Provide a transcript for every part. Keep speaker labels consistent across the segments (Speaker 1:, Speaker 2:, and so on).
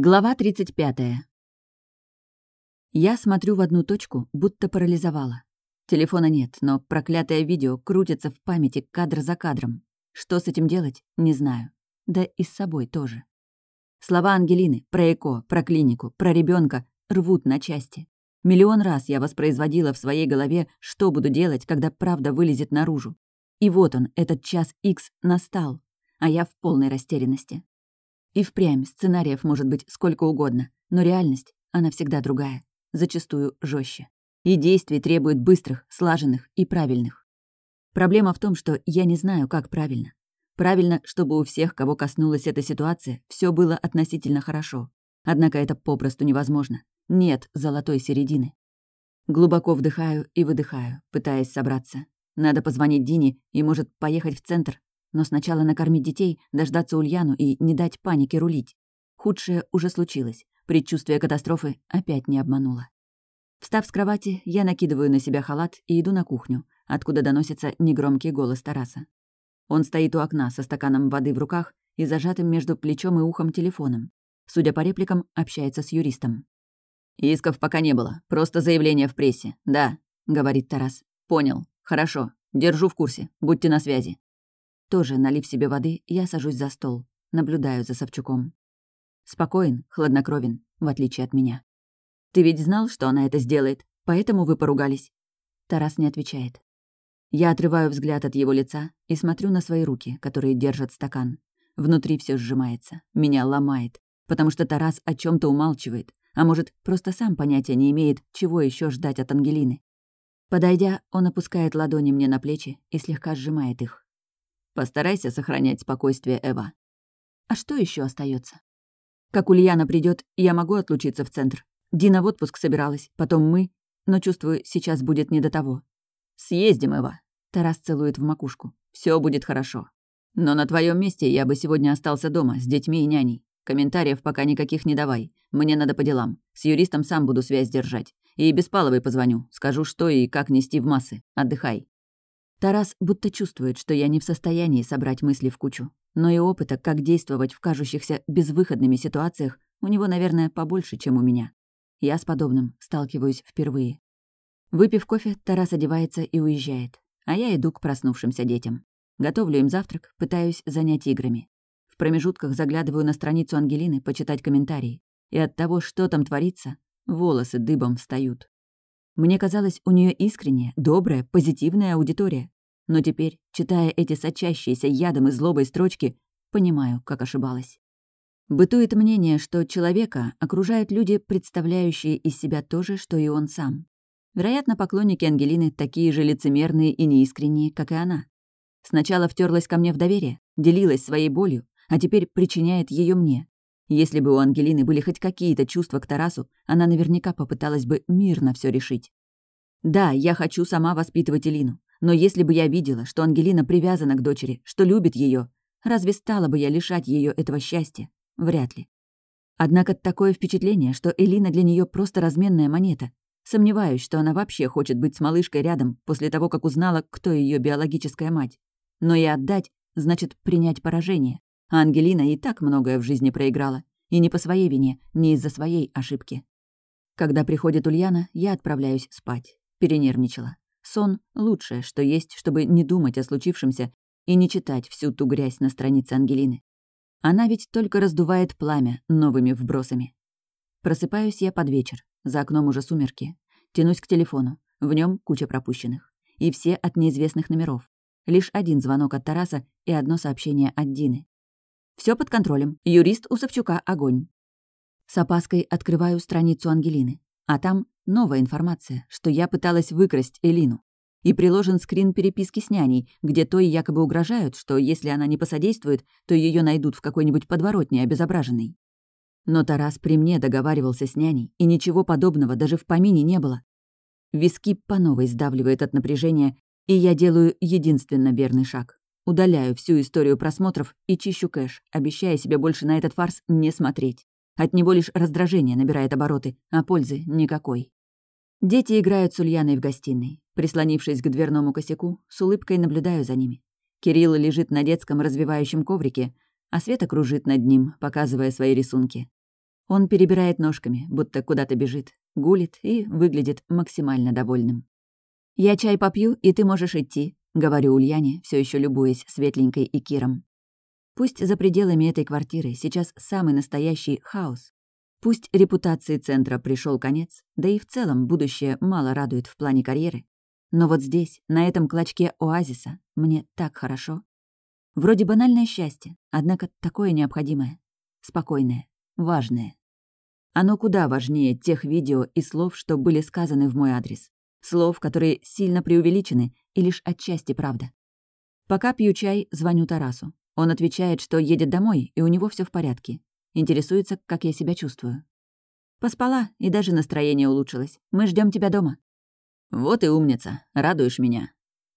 Speaker 1: Глава 35. Я смотрю в одну точку, будто парализовала. Телефона нет, но проклятое видео крутится в памяти кадр за кадром. Что с этим делать, не знаю. Да и с собой тоже. Слова Ангелины про ЭКО, про клинику, про ребенка рвут на части. Миллион раз я воспроизводила в своей голове, что буду делать, когда правда вылезет наружу. И вот он, этот час X настал, а я в полной растерянности. И впрямь сценариев может быть сколько угодно, но реальность, она всегда другая, зачастую жестче. И действий требует быстрых, слаженных и правильных. Проблема в том, что я не знаю, как правильно. Правильно, чтобы у всех, кого коснулась эта ситуация, все было относительно хорошо. Однако это попросту невозможно. Нет золотой середины. Глубоко вдыхаю и выдыхаю, пытаясь собраться. Надо позвонить Дине и, может, поехать в центр, но сначала накормить детей, дождаться Ульяну и не дать панике рулить. Худшее уже случилось. Предчувствие катастрофы опять не обмануло. Встав с кровати, я накидываю на себя халат и иду на кухню, откуда доносится негромкий голос Тараса. Он стоит у окна со стаканом воды в руках и зажатым между плечом и ухом телефоном. Судя по репликам, общается с юристом. «Исков пока не было, просто заявление в прессе. Да», — говорит Тарас. «Понял. Хорошо. Держу в курсе. Будьте на связи». Тоже, налив себе воды, я сажусь за стол, наблюдаю за Савчуком. Спокоен, хладнокровен, в отличие от меня. «Ты ведь знал, что она это сделает, поэтому вы поругались?» Тарас не отвечает. Я отрываю взгляд от его лица и смотрю на свои руки, которые держат стакан. Внутри все сжимается, меня ломает, потому что Тарас о чем то умалчивает, а может, просто сам понятия не имеет, чего еще ждать от Ангелины. Подойдя, он опускает ладони мне на плечи и слегка сжимает их. Постарайся сохранять спокойствие, Эва. А что еще остается? Как Ульяна придет, я могу отлучиться в центр. Дина в отпуск собиралась, потом мы, но чувствую, сейчас будет не до того. Съездим, Эва. Тарас целует в макушку. Все будет хорошо. Но на твоем месте я бы сегодня остался дома с детьми и няней. Комментариев пока никаких не давай. Мне надо по делам. С юристом сам буду связь держать. И Беспаловой позвоню. Скажу, что и как нести в массы. Отдыхай. Тарас будто чувствует, что я не в состоянии собрать мысли в кучу. Но и опыта, как действовать в кажущихся безвыходными ситуациях, у него, наверное, побольше, чем у меня. Я с подобным сталкиваюсь впервые. Выпив кофе, Тарас одевается и уезжает, а я иду к проснувшимся детям. Готовлю им завтрак, пытаюсь занять играми. В промежутках заглядываю на страницу Ангелины почитать комментарии. И от того, что там творится, волосы дыбом встают. Мне казалось, у нее искренняя, добрая, позитивная аудитория. Но теперь, читая эти сочащиеся ядом и злобой строчки, понимаю, как ошибалась. Бытует мнение, что человека окружают люди, представляющие из себя то же, что и он сам. Вероятно, поклонники Ангелины такие же лицемерные и неискренние, как и она. Сначала втерлась ко мне в доверие, делилась своей болью, а теперь причиняет ее мне. Если бы у Ангелины были хоть какие-то чувства к Тарасу, она наверняка попыталась бы мирно все решить. Да, я хочу сама воспитывать Элину, но если бы я видела, что Ангелина привязана к дочери, что любит ее, разве стала бы я лишать ее этого счастья? Вряд ли. Однако такое впечатление, что Элина для нее просто разменная монета. Сомневаюсь, что она вообще хочет быть с малышкой рядом после того, как узнала, кто ее биологическая мать. Но и отдать значит принять поражение. А Ангелина и так многое в жизни проиграла. И не по своей вине, не из-за своей ошибки. Когда приходит Ульяна, я отправляюсь спать. Перенервничала. Сон — лучшее, что есть, чтобы не думать о случившемся и не читать всю ту грязь на странице Ангелины. Она ведь только раздувает пламя новыми вбросами. Просыпаюсь я под вечер. За окном уже сумерки. Тянусь к телефону. В нем куча пропущенных. И все от неизвестных номеров. Лишь один звонок от Тараса и одно сообщение от Дины. Все под контролем. Юрист у Савчука огонь. С опаской открываю страницу Ангелины. А там новая информация, что я пыталась выкрасть Элину. И приложен скрин переписки с няней, где той якобы угрожают, что если она не посодействует, то ее найдут в какой-нибудь подворотне обезображенной. Но Тарас при мне договаривался с няней, и ничего подобного даже в помине не было. Виски по новой сдавливает от напряжения, и я делаю единственно верный шаг. Удаляю всю историю просмотров и чищу кэш, обещая себе больше на этот фарс не смотреть. От него лишь раздражение набирает обороты, а пользы никакой. Дети играют с Ульяной в гостиной. Прислонившись к дверному косяку, с улыбкой наблюдаю за ними. Кирилл лежит на детском развивающем коврике, а Света кружит над ним, показывая свои рисунки. Он перебирает ножками, будто куда-то бежит, гулит и выглядит максимально довольным. «Я чай попью, и ты можешь идти», — говорю Ульяне, все еще любуясь светленькой и Киром. Пусть за пределами этой квартиры сейчас самый настоящий хаос. Пусть репутации центра пришел конец, да и в целом будущее мало радует в плане карьеры. Но вот здесь, на этом клочке оазиса, мне так хорошо. Вроде банальное счастье, однако такое необходимое. Спокойное, важное. Оно куда важнее тех видео и слов, что были сказаны в мой адрес. Слов, которые сильно преувеличены и лишь отчасти правда. Пока пью чай, звоню Тарасу. Он отвечает, что едет домой, и у него все в порядке. Интересуется, как я себя чувствую. Поспала, и даже настроение улучшилось. Мы ждем тебя дома. Вот и умница, радуешь меня.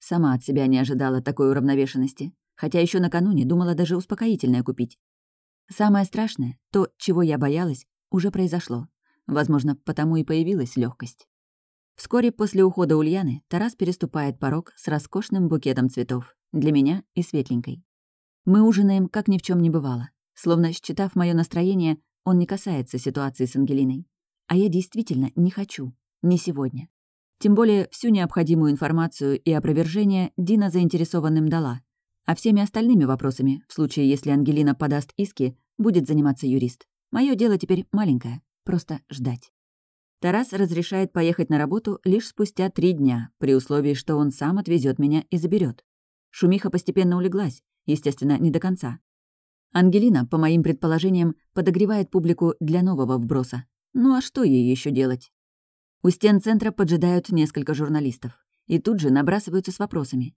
Speaker 1: Сама от себя не ожидала такой уравновешенности, хотя еще накануне думала даже успокоительное купить. Самое страшное, то, чего я боялась, уже произошло. Возможно, потому и появилась легкость. Вскоре после ухода Ульяны Тарас переступает порог с роскошным букетом цветов. Для меня и светленькой. Мы ужинаем, как ни в чем не бывало. Словно считав мое настроение, он не касается ситуации с Ангелиной. А я действительно не хочу. Не сегодня. Тем более всю необходимую информацию и опровержение Дина заинтересованным дала. А всеми остальными вопросами, в случае, если Ангелина подаст иски, будет заниматься юрист. Мое дело теперь маленькое. Просто ждать. Тарас разрешает поехать на работу лишь спустя три дня, при условии, что он сам отвезет меня и заберет. Шумиха постепенно улеглась, естественно, не до конца. Ангелина, по моим предположениям, подогревает публику для нового вброса. Ну а что ей еще делать? У стен центра поджидают несколько журналистов. И тут же набрасываются с вопросами.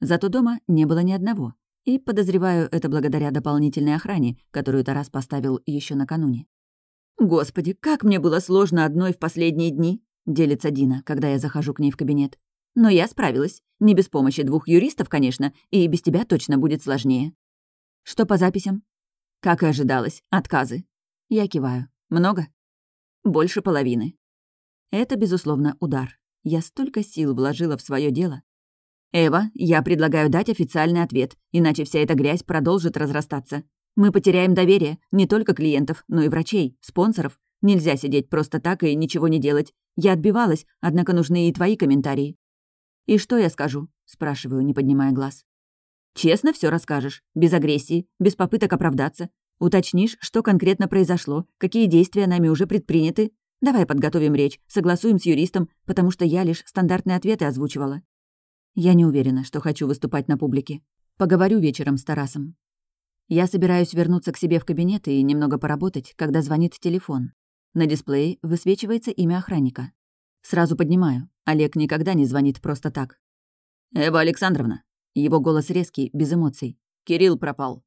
Speaker 1: Зато дома не было ни одного. И, подозреваю, это благодаря дополнительной охране, которую Тарас поставил еще накануне. «Господи, как мне было сложно одной в последние дни!» — делится Дина, когда я захожу к ней в кабинет. «Но я справилась. Не без помощи двух юристов, конечно, и без тебя точно будет сложнее». «Что по записям?» «Как и ожидалось. Отказы». Я киваю. «Много?» «Больше половины». Это, безусловно, удар. Я столько сил вложила в свое дело. «Эва, я предлагаю дать официальный ответ, иначе вся эта грязь продолжит разрастаться. Мы потеряем доверие не только клиентов, но и врачей, спонсоров. Нельзя сидеть просто так и ничего не делать. Я отбивалась, однако нужны и твои комментарии. «И что я скажу?» — спрашиваю, не поднимая глаз. «Честно все расскажешь, без агрессии, без попыток оправдаться. Уточнишь, что конкретно произошло, какие действия нами уже предприняты. Давай подготовим речь, согласуем с юристом, потому что я лишь стандартные ответы озвучивала». Я не уверена, что хочу выступать на публике. Поговорю вечером с Тарасом. Я собираюсь вернуться к себе в кабинет и немного поработать, когда звонит телефон. На дисплее высвечивается имя охранника. Сразу поднимаю. Олег никогда не звонит просто так. «Эва Александровна». Его голос резкий, без эмоций. «Кирилл пропал».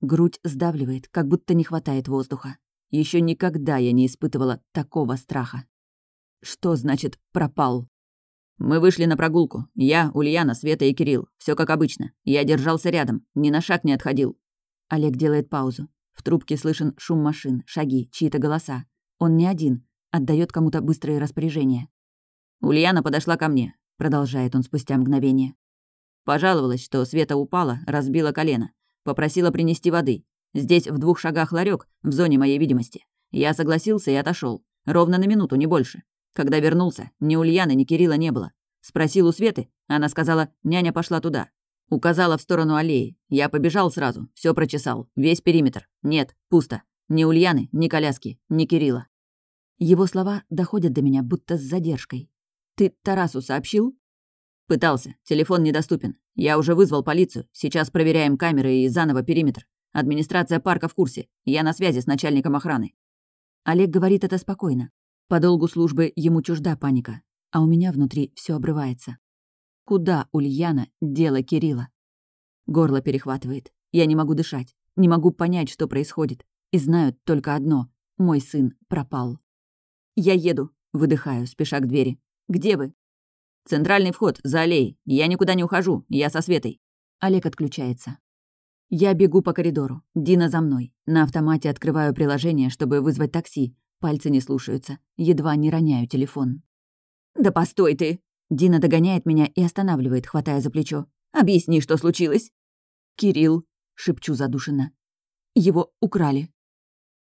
Speaker 1: Грудь сдавливает, как будто не хватает воздуха. Еще никогда я не испытывала такого страха. Что значит «пропал»? Мы вышли на прогулку. Я, Ульяна, Света и Кирилл. Все как обычно. Я держался рядом, ни на шаг не отходил. Олег делает паузу. В трубке слышен шум машин, шаги, чьи-то голоса. Он не один, отдает кому-то быстрые распоряжения. «Ульяна подошла ко мне», — продолжает он спустя мгновение. Пожаловалась, что Света упала, разбила колено. Попросила принести воды. Здесь в двух шагах ларек в зоне моей видимости. Я согласился и отошел. Ровно на минуту, не больше. Когда вернулся, ни Ульяны, ни Кирилла не было. Спросил у Светы, она сказала, няня пошла туда. Указала в сторону аллеи. Я побежал сразу, все прочесал, весь периметр. Нет, пусто. Ни Ульяны, ни коляски, ни Кирилла. Его слова доходят до меня будто с задержкой. «Ты Тарасу сообщил?» «Пытался. Телефон недоступен. Я уже вызвал полицию. Сейчас проверяем камеры и заново периметр. Администрация парка в курсе. Я на связи с начальником охраны». Олег говорит это спокойно. По долгу службы ему чужда паника. А у меня внутри все обрывается. Куда Ульяна дело Кирилла? Горло перехватывает. Я не могу дышать. Не могу понять, что происходит. И знаю только одно. Мой сын пропал. «Я еду», — выдыхаю, спеша к двери. Где вы?» «Центральный вход, за аллеей. Я никуда не ухожу. Я со Светой». Олег отключается. Я бегу по коридору. Дина за мной. На автомате открываю приложение, чтобы вызвать такси. Пальцы не слушаются. Едва не роняю телефон. «Да постой ты!» Дина догоняет меня и останавливает, хватая за плечо. «Объясни, что случилось?» «Кирилл», — шепчу задушенно. «Его украли».